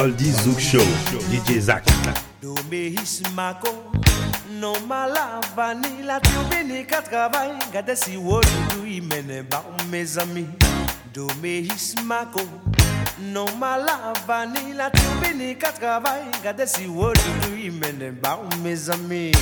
Aldi Zouk Show, DJ Zach. Do me his mako, no mala tu gade si imene ba mes amis. Do me his mako. No mala vanilla, tu bénis 80 vagues, regardez si vous le mais ne mes amis.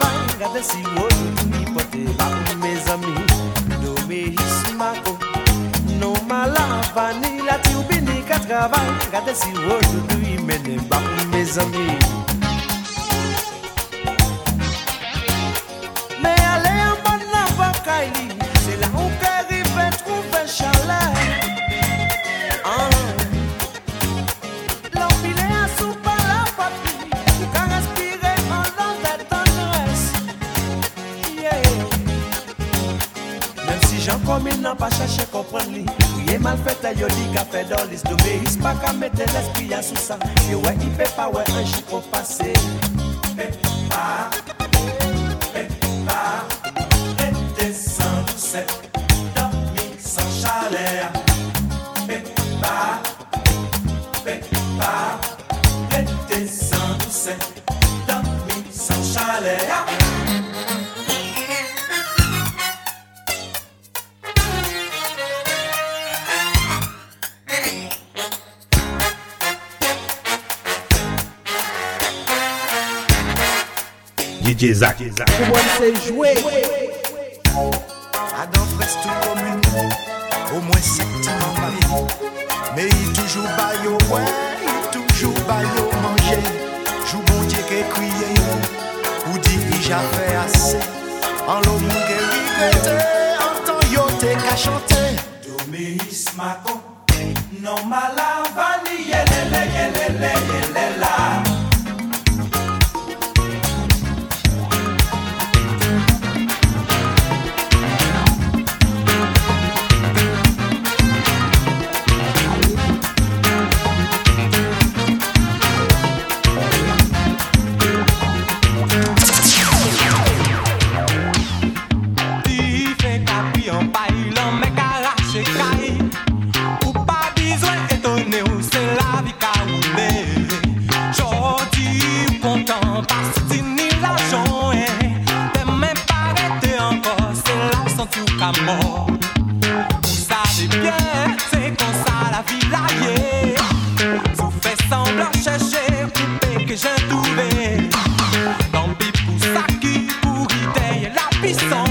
vanga desse olho me potela meus amigos do mesmaco no malava nila tiubini katka vanga desse olho do imene ba meus amigos idol is Doumé Hispaka mette l'esprit à Sousa Et ouais, il peut pas, ouais, un chic au passé Pepa DJ Zach. Adam reste tout commune, au moins. Mais il toujours baille au ouais, il toujours baille au manger. Jou bon Dieu qui crié, ou dit j'avais assez. En l'eau mon en temps yo t'es qu'à chanter. Domis Mako, no malavani yelele derrière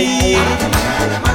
pedir.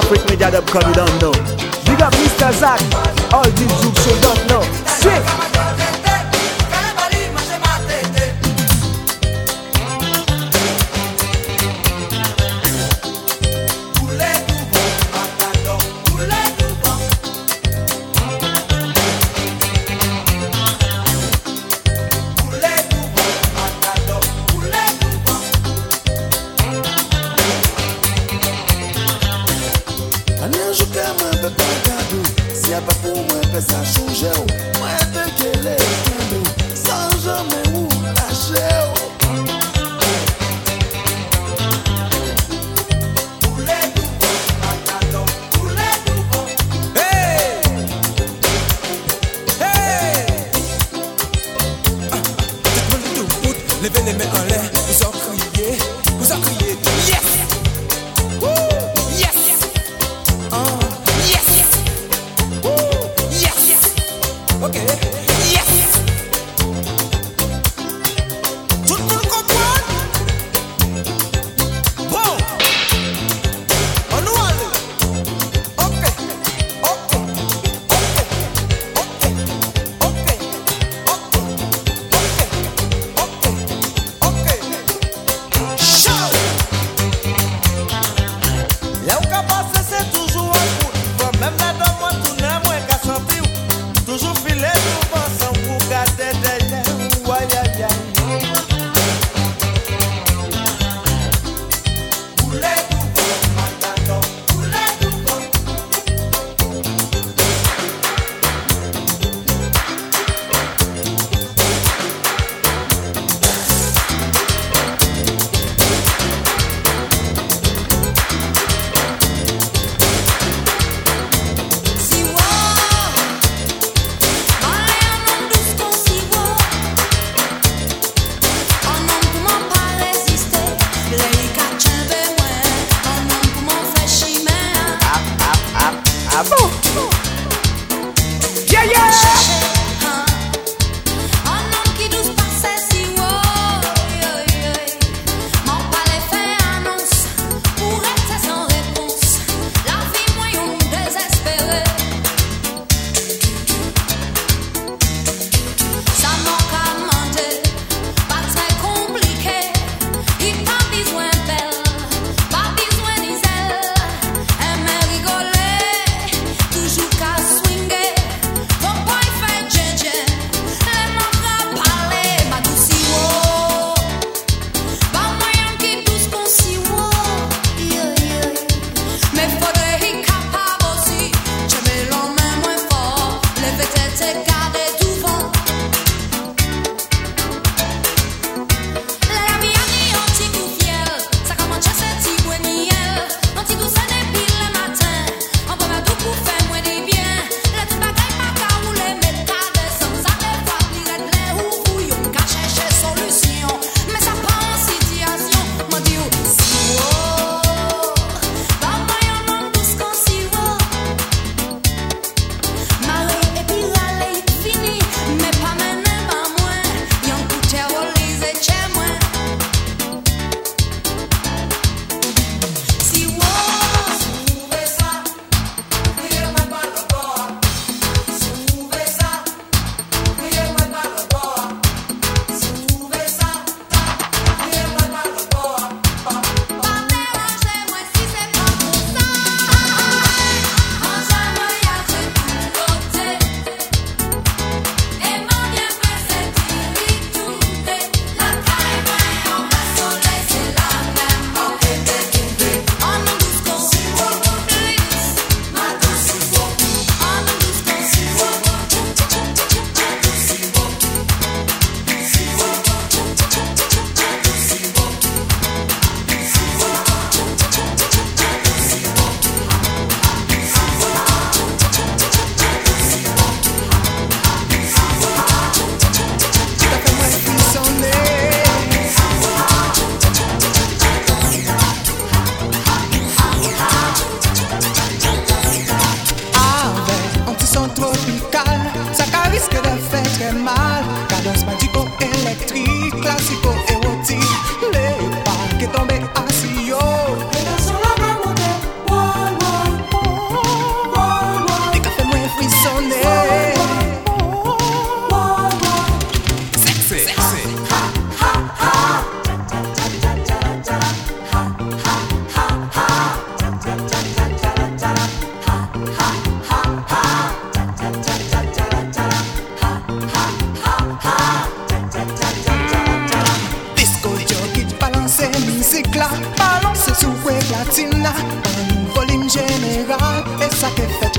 Africa, me dad up come, you don't know. mizik la Balanse sou we latina. An volim general E sa ke fe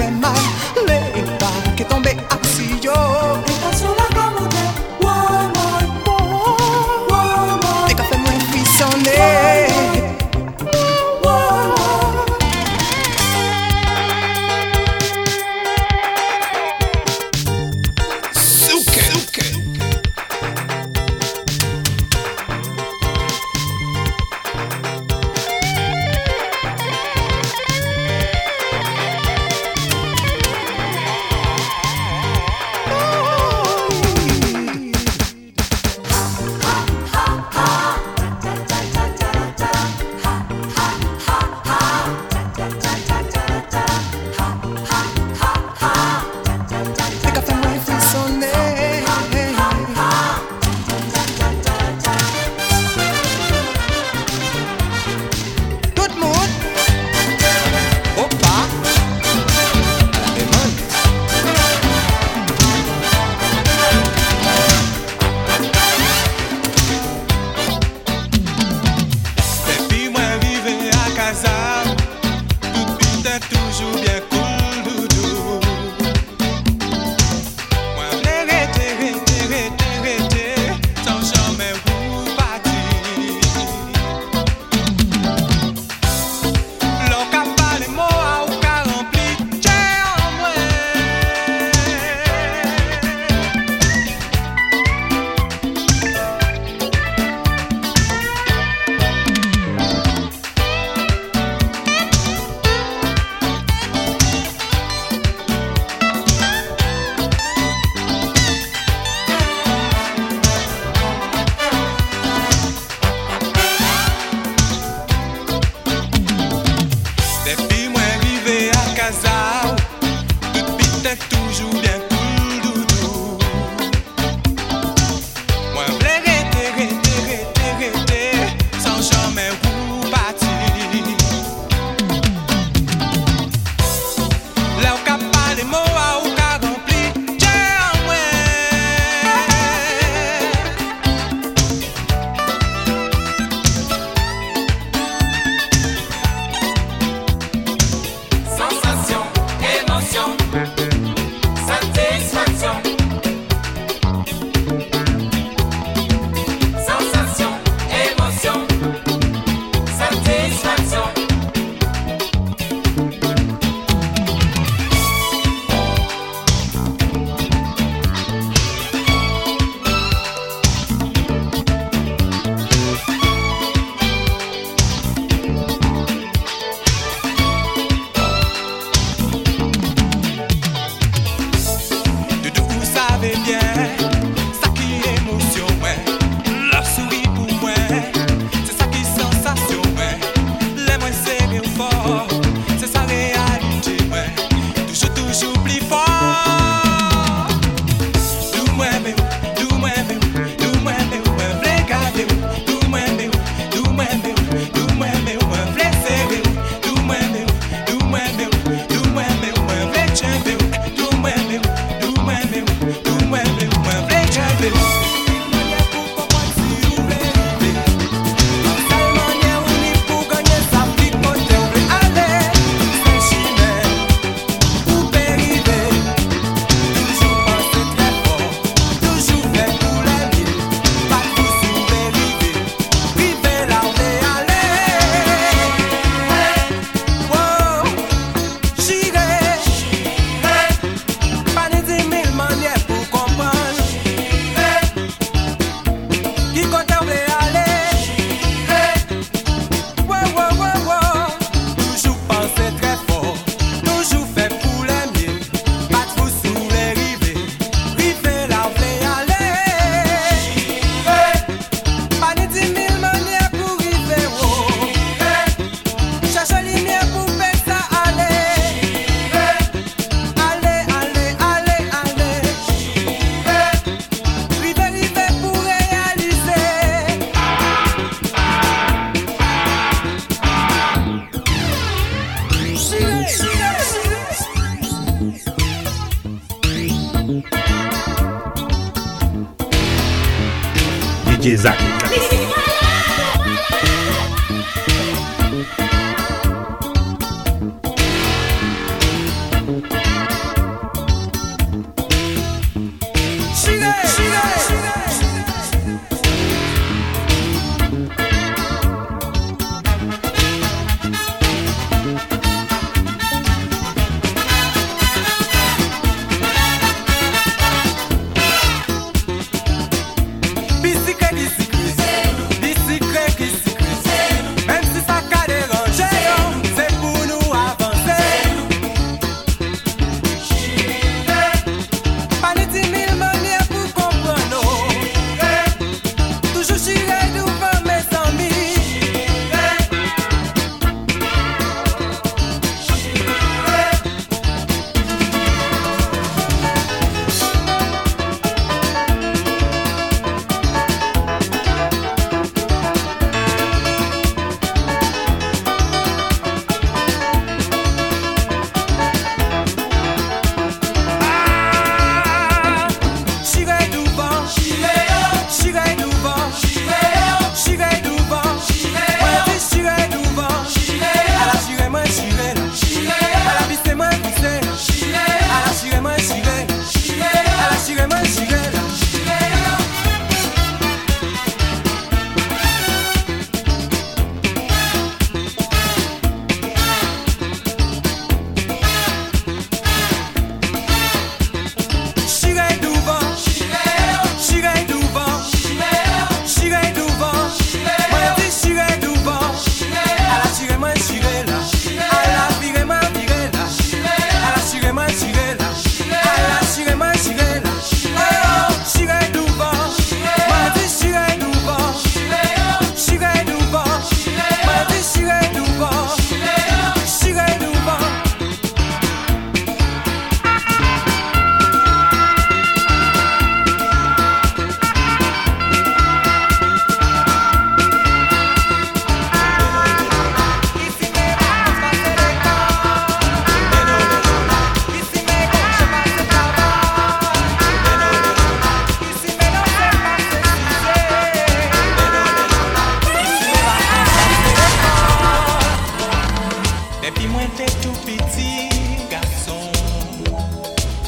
Si moi t'es tout petit, garçon,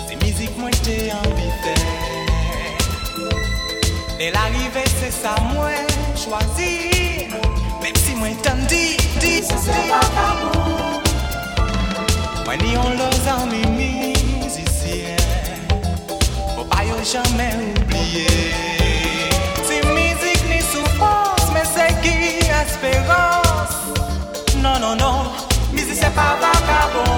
c'est musique, moi t'es envie de faire. Et la c'est ça, moi choisis. Même si moi t'en dis, dis, c'est pas d'amour. Moi ni on l'ose en mimis ici, hein. Faut pas y'au jamais oublier. C'est musique ni souffrance, mais c'est qui espérance. Non, non, non. acaba, acabou.